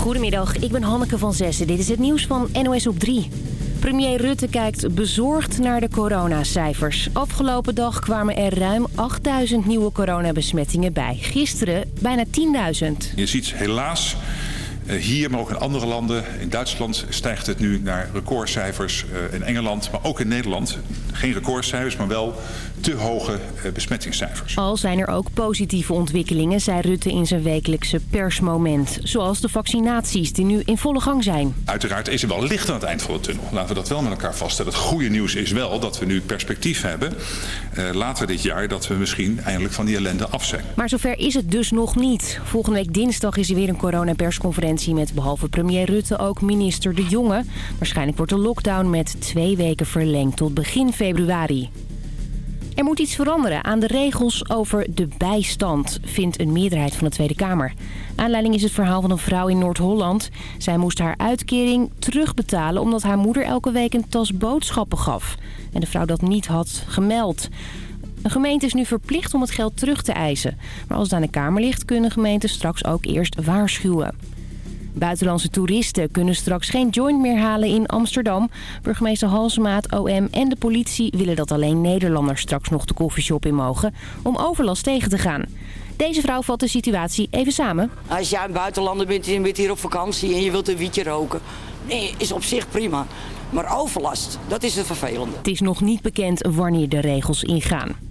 Goedemiddag, ik ben Hanneke van Zessen. Dit is het nieuws van NOS op 3. Premier Rutte kijkt bezorgd naar de coronacijfers. Afgelopen dag kwamen er ruim 8000 nieuwe coronabesmettingen bij. Gisteren bijna 10.000. Je ziet helaas eh, hier, maar ook in andere landen. In Duitsland stijgt het nu naar recordcijfers. Eh, in Engeland, maar ook in Nederland. Geen recordcijfers, maar wel te hoge eh, besmettingscijfers. Al zijn er ook positieve ontwikkelingen, zei Rutte in zijn wekelijkse persmoment. Zoals de vaccinaties die nu in volle gang zijn. Uiteraard is er wel licht aan het eind van de tunnel. Laten we dat wel met elkaar vaststellen. Het goede nieuws is wel dat we nu perspectief hebben. Uh, later dit jaar dat we misschien eindelijk van die ellende af zijn. Maar zover is het dus nog niet. Volgende week dinsdag is er weer een coronapersconferentie met behalve premier Rutte ook minister De Jonge. Waarschijnlijk wordt de lockdown met twee weken verlengd tot begin februari. Er moet iets veranderen aan de regels over de bijstand, vindt een meerderheid van de Tweede Kamer. Aanleiding is het verhaal van een vrouw in Noord-Holland. Zij moest haar uitkering terugbetalen omdat haar moeder elke week een tas boodschappen gaf. En de vrouw dat niet had gemeld. Een gemeente is nu verplicht om het geld terug te eisen. Maar als het aan de Kamer ligt, kunnen gemeenten straks ook eerst waarschuwen. Buitenlandse toeristen kunnen straks geen joint meer halen in Amsterdam. Burgemeester Halsemaat, OM en de politie willen dat alleen Nederlanders straks nog de koffieshop in mogen... om overlast tegen te gaan. Deze vrouw vat de situatie even samen. Als jij een buitenlander bent en je bent hier op vakantie en je wilt een wietje roken... nee, is op zich prima. Maar overlast, dat is het vervelende. Het is nog niet bekend wanneer de regels ingaan.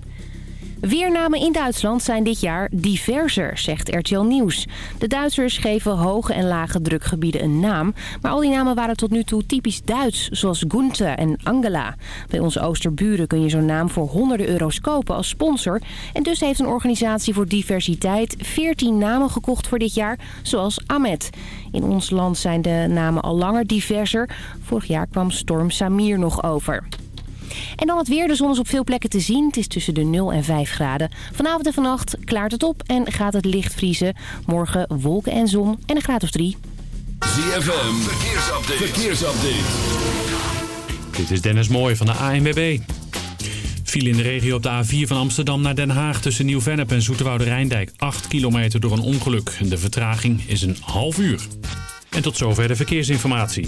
Weernamen in Duitsland zijn dit jaar diverser, zegt RTL Nieuws. De Duitsers geven hoge en lage drukgebieden een naam. Maar al die namen waren tot nu toe typisch Duits, zoals Gunther en Angela. Bij onze Oosterburen kun je zo'n naam voor honderden euro's kopen als sponsor. En dus heeft een organisatie voor diversiteit 14 namen gekocht voor dit jaar, zoals Ahmed. In ons land zijn de namen al langer diverser. Vorig jaar kwam Storm Samir nog over. En dan het weer. De zon is op veel plekken te zien. Het is tussen de 0 en 5 graden. Vanavond en vannacht klaart het op en gaat het licht vriezen. Morgen wolken en zon en een graad of 3. ZFM, verkeersupdate. verkeersupdate. Dit is Dennis Mooij van de ANWB. Viel in de regio op de A4 van Amsterdam naar Den Haag tussen Nieuw-Vennep en Zoeterwoude Rijndijk. 8 kilometer door een ongeluk. De vertraging is een half uur. En tot zover de verkeersinformatie.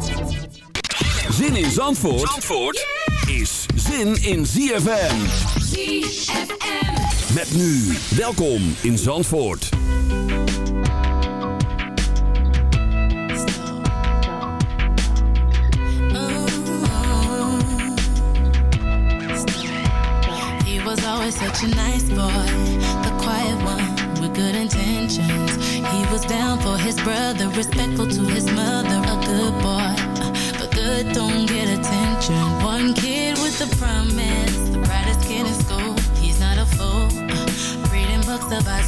Zin in Zandvoort, Zandvoort is zin in ZFM. ZFM. Met nu, welkom in Zandvoort. He was always such a nice boy, the quiet one with good intentions. He was down for his brother, respectful to his mother, a good boy. Don't get attention. One kid with a promise, the brightest kid in school. He's not a fool. Uh, reading books about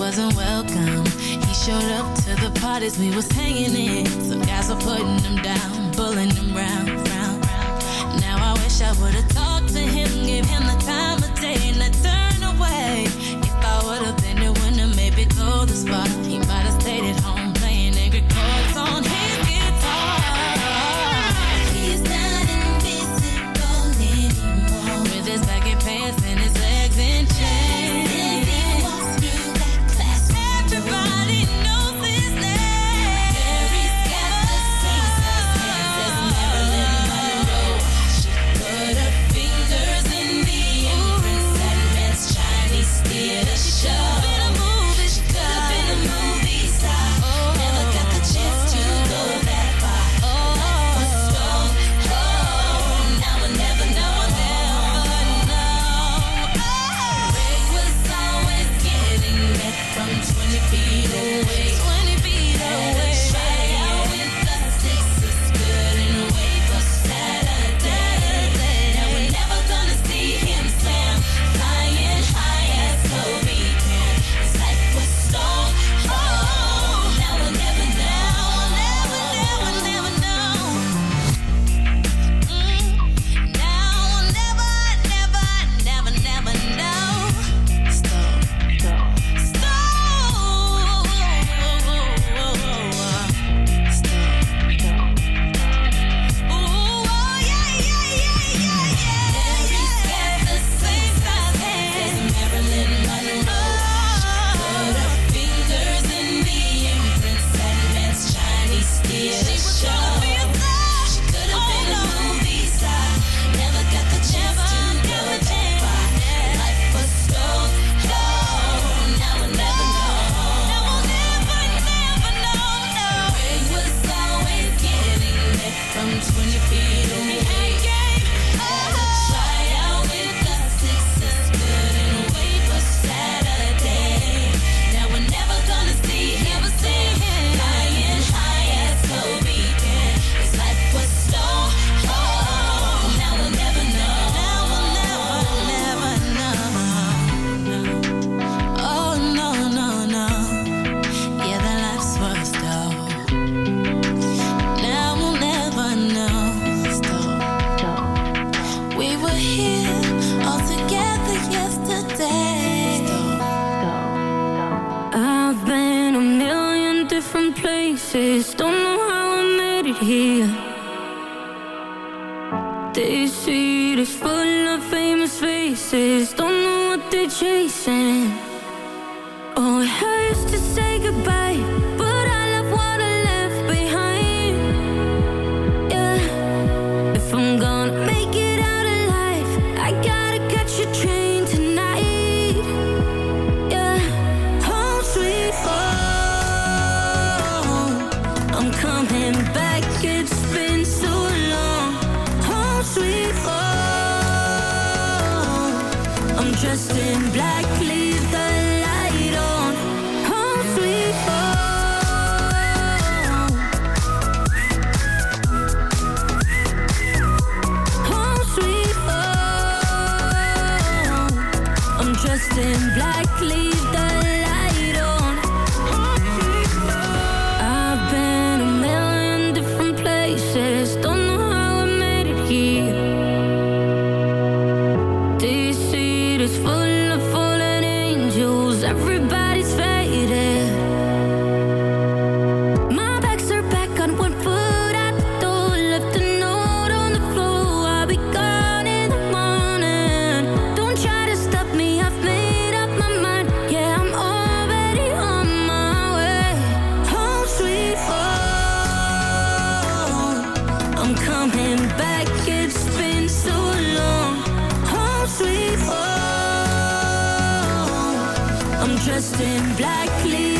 wasn't welcome. He showed up to the parties we was hanging in. Some guys were putting him down, pulling him round, round, round. Now I wish I would've talked to him, gave him the time. dressed in black please.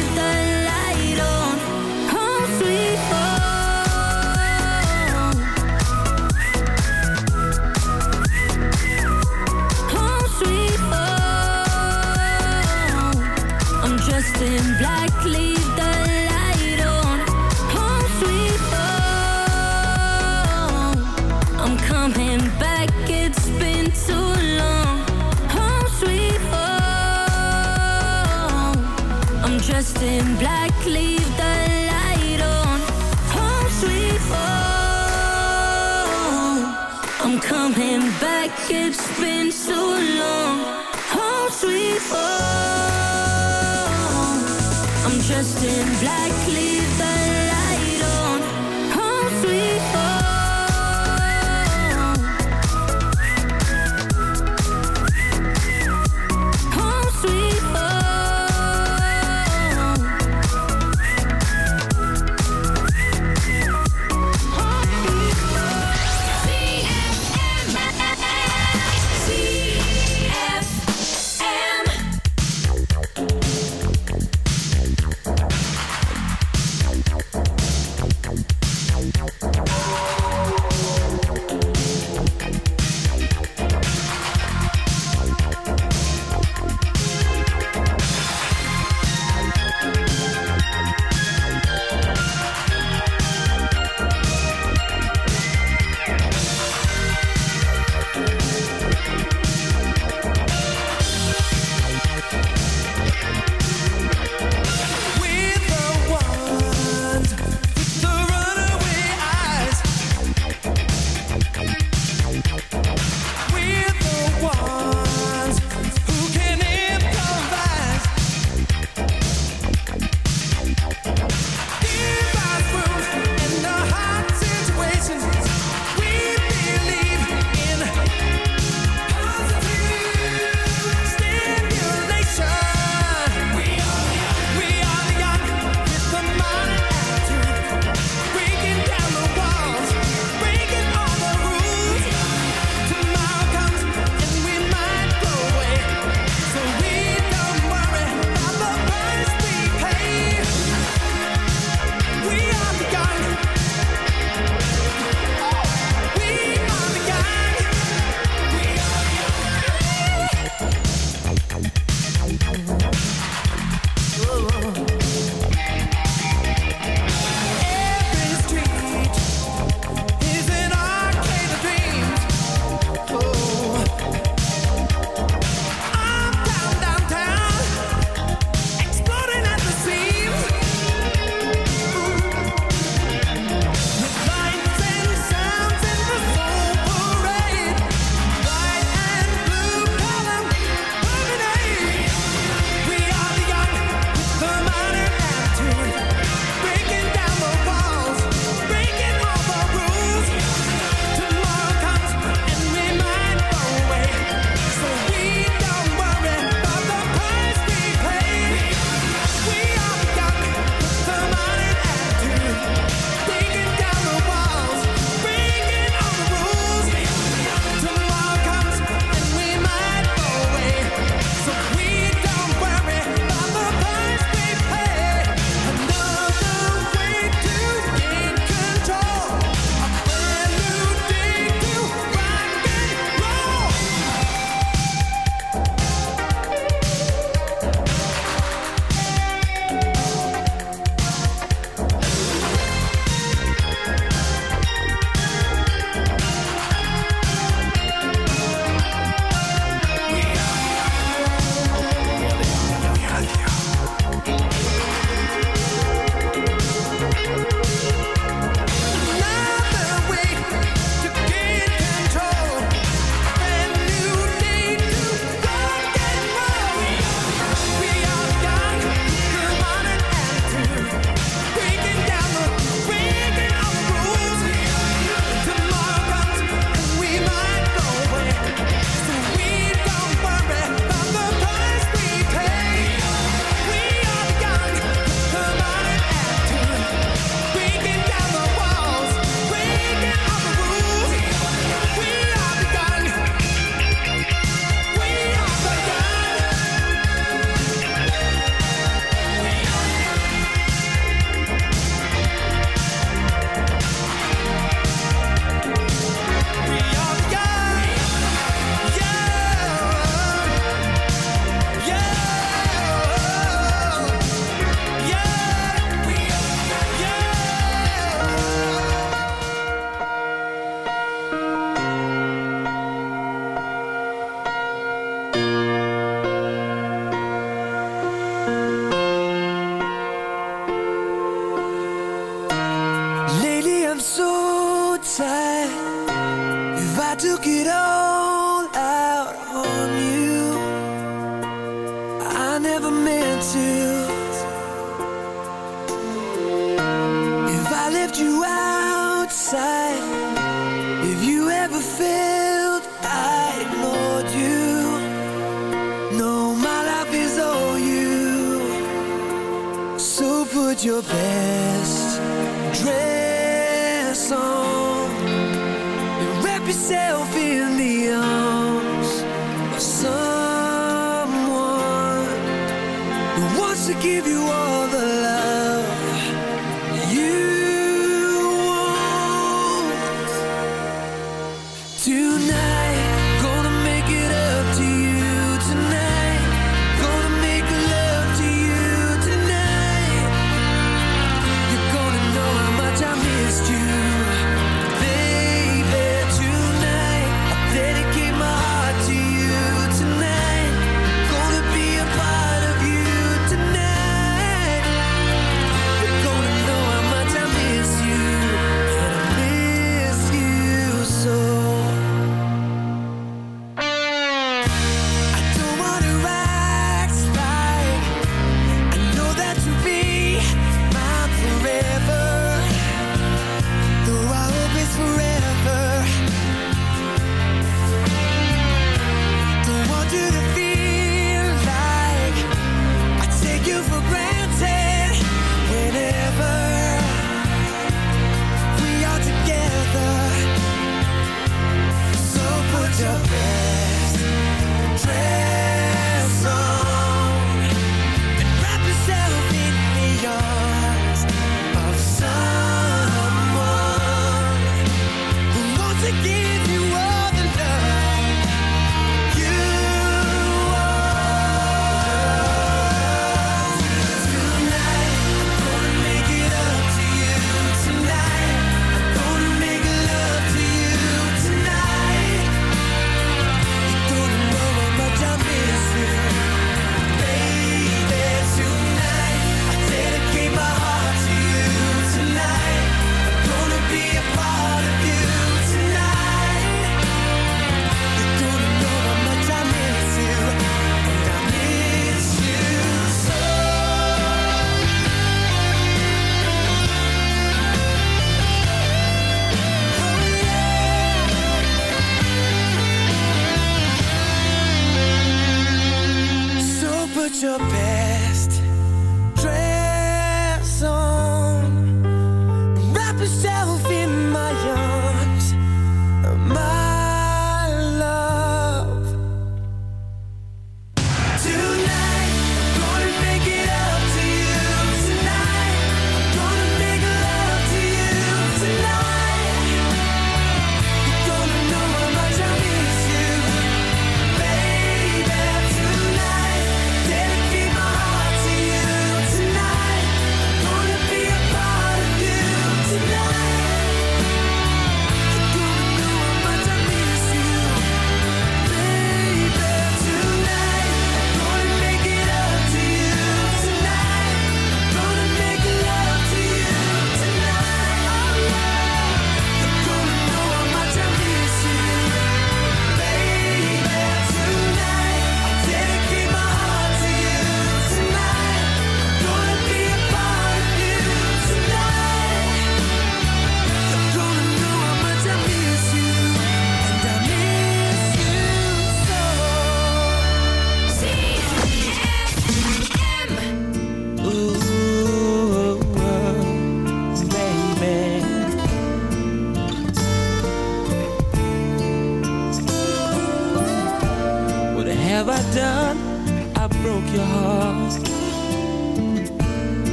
Gives. Música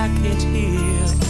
package here.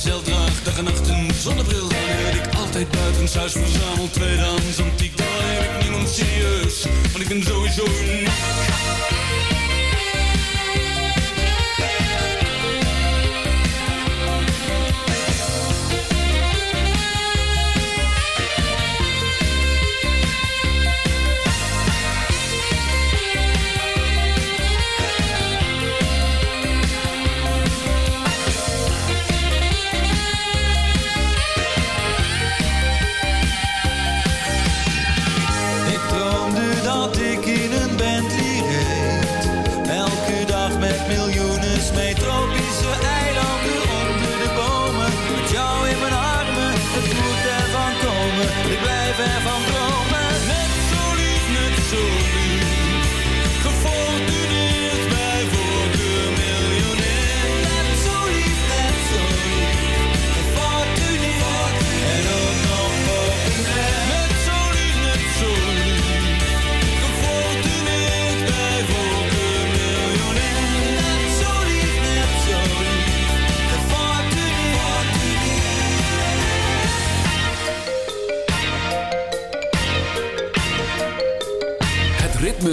Zelf draag, dag en nacht een zonnebril. Dan ik altijd buitenshuis verzameld, tweedehands antiek. Daar heb ik niemand serieus, want ik ben sowieso een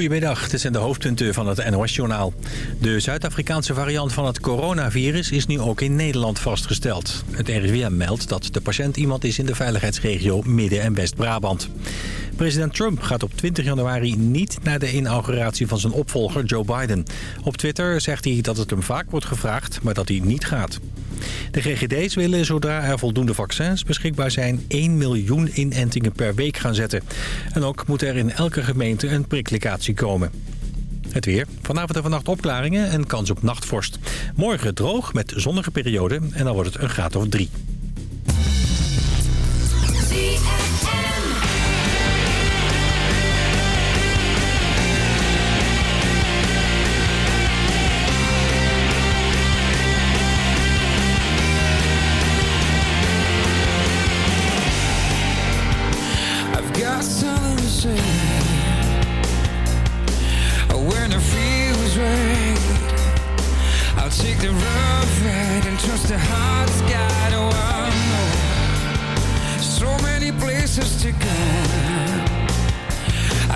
Goedemiddag, dit zijn de hoofdpunten van het NOS-journaal. De Zuid-Afrikaanse variant van het coronavirus is nu ook in Nederland vastgesteld. Het RIVM meldt dat de patiënt iemand is in de veiligheidsregio Midden- en West-Brabant. President Trump gaat op 20 januari niet naar de inauguratie van zijn opvolger Joe Biden. Op Twitter zegt hij dat het hem vaak wordt gevraagd, maar dat hij niet gaat. De GGD's willen, zodra er voldoende vaccins beschikbaar zijn... 1 miljoen inentingen per week gaan zetten. En ook moet er in elke gemeente een priklocatie komen. Het weer. Vanavond en vannacht opklaringen en kans op nachtvorst. Morgen droog met zonnige perioden en dan wordt het een graad of drie.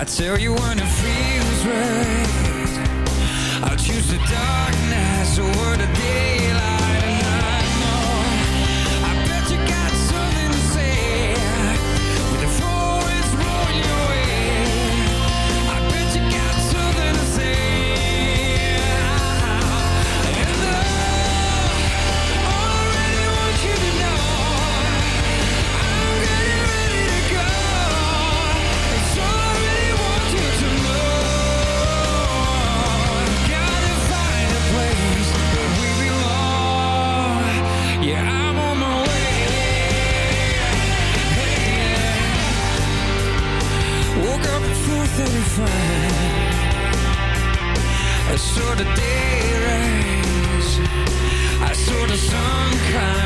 I tell you when it feels right. I choose the darkness over the daylight. the day rays I saw the sun come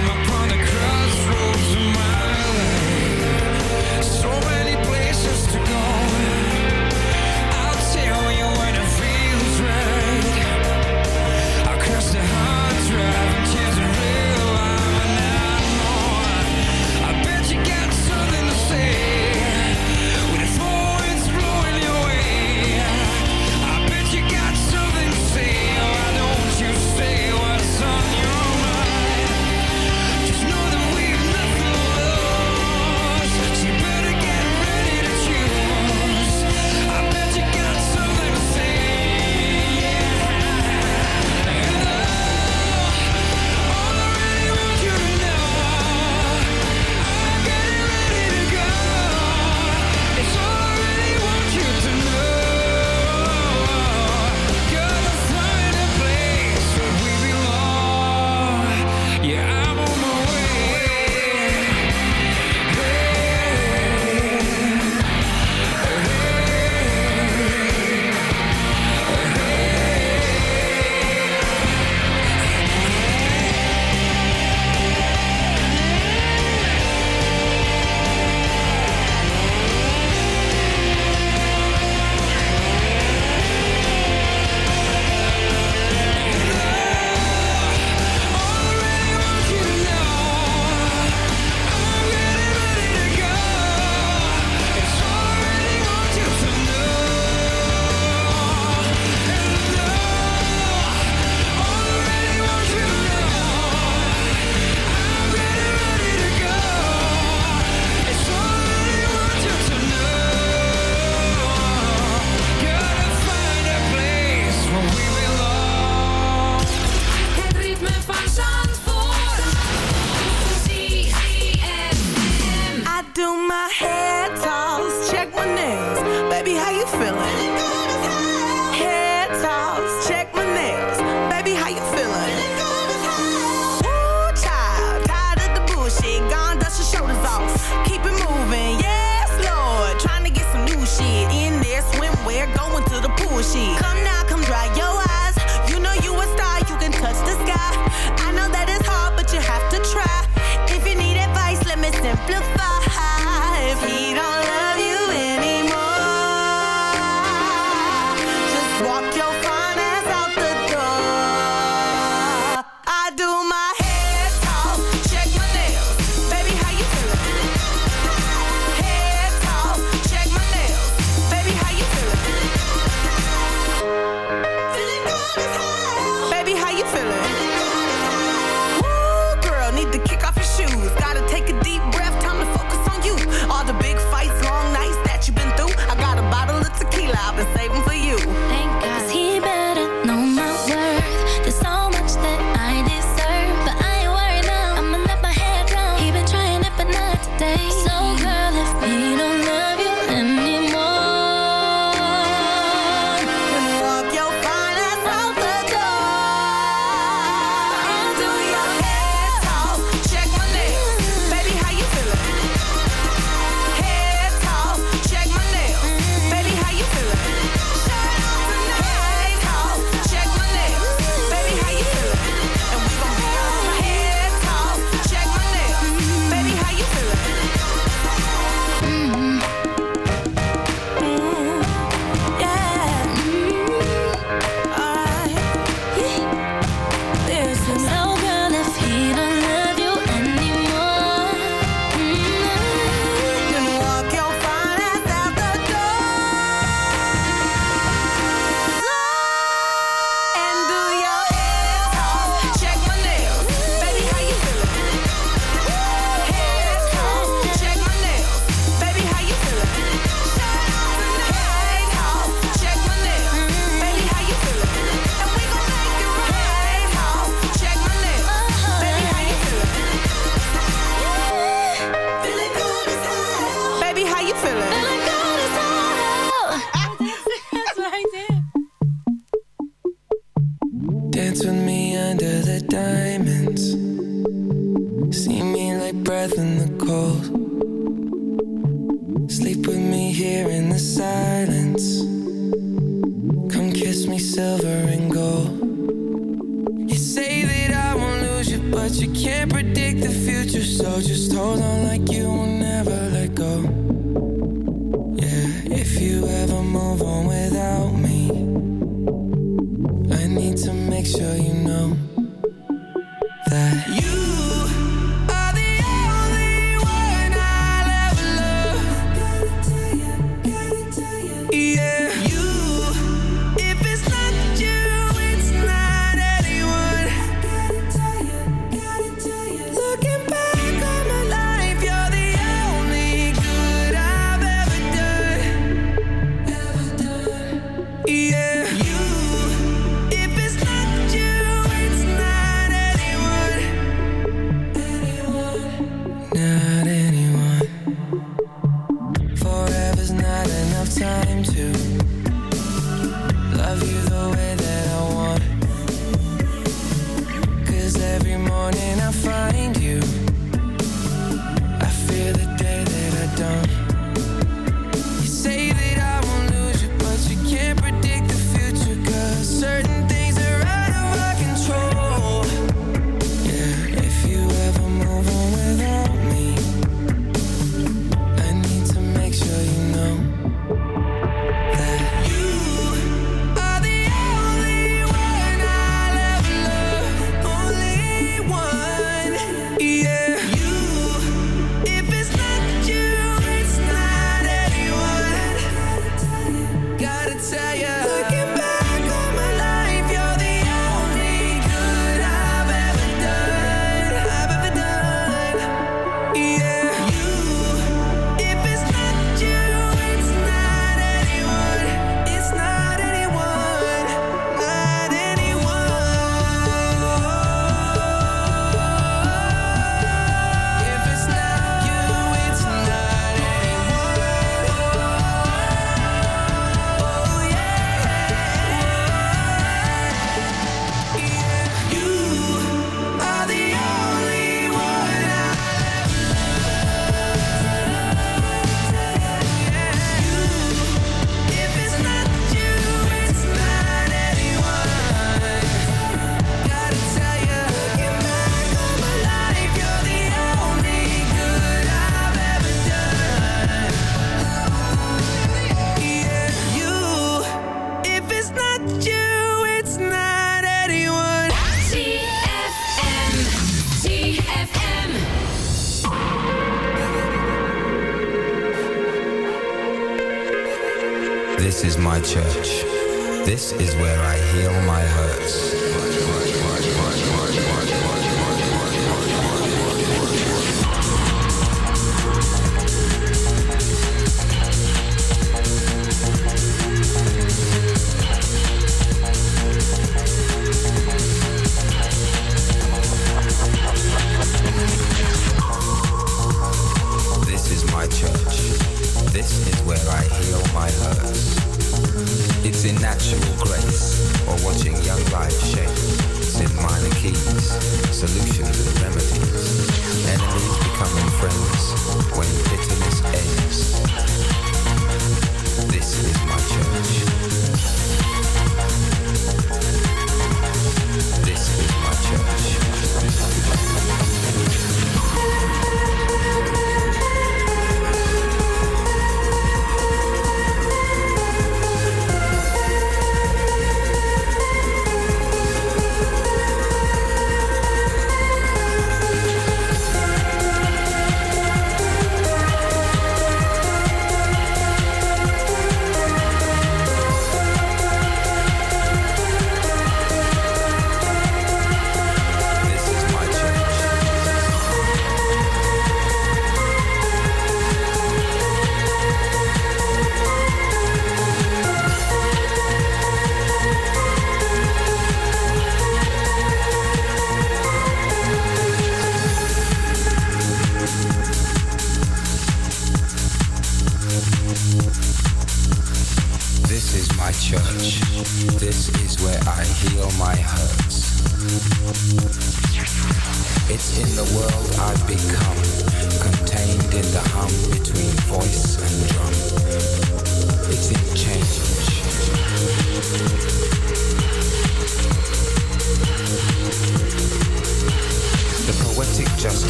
solution to the remedies. Enemies becoming friends when bitter.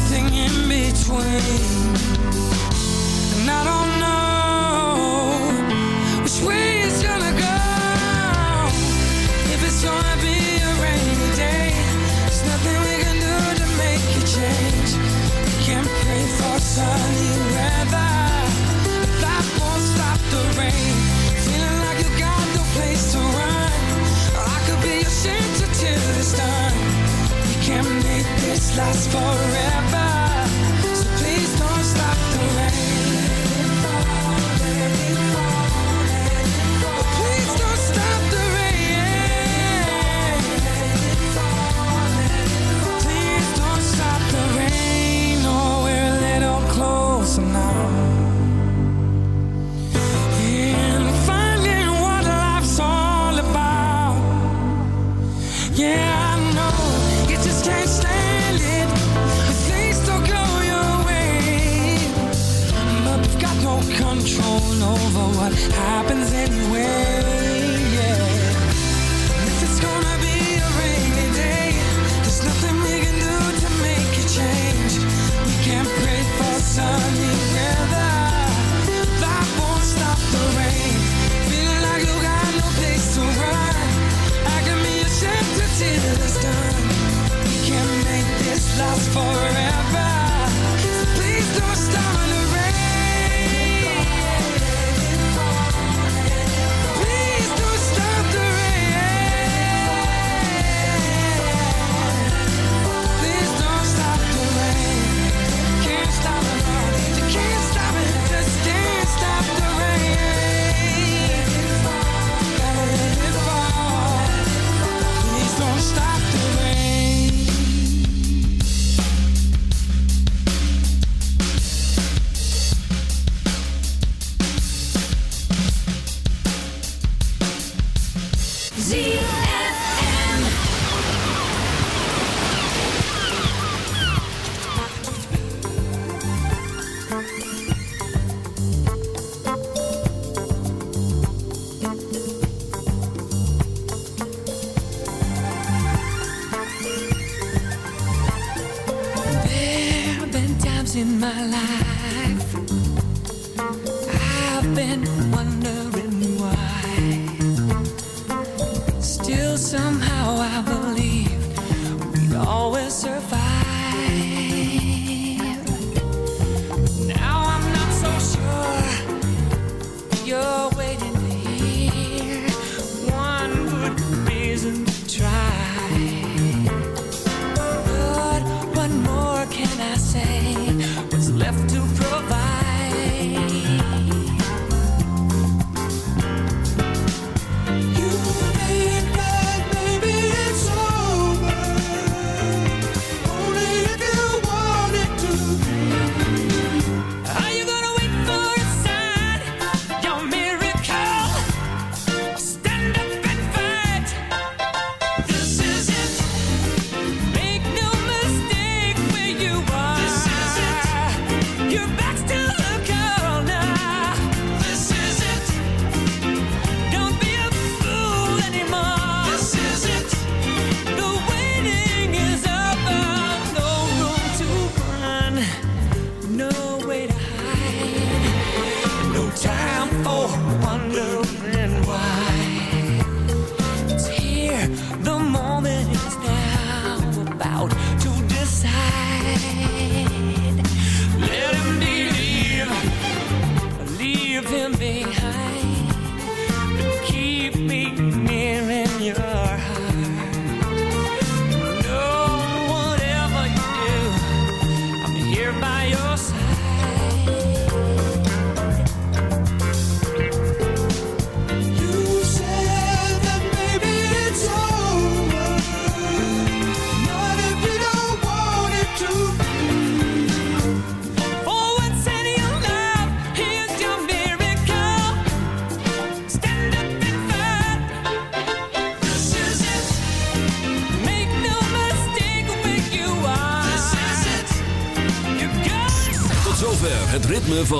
everything in between. And I don't know which way it's gonna go. If it's gonna be a rainy day, there's nothing we can do to make it change. We can't pray for sunny weather. this lasts forever. happens anyway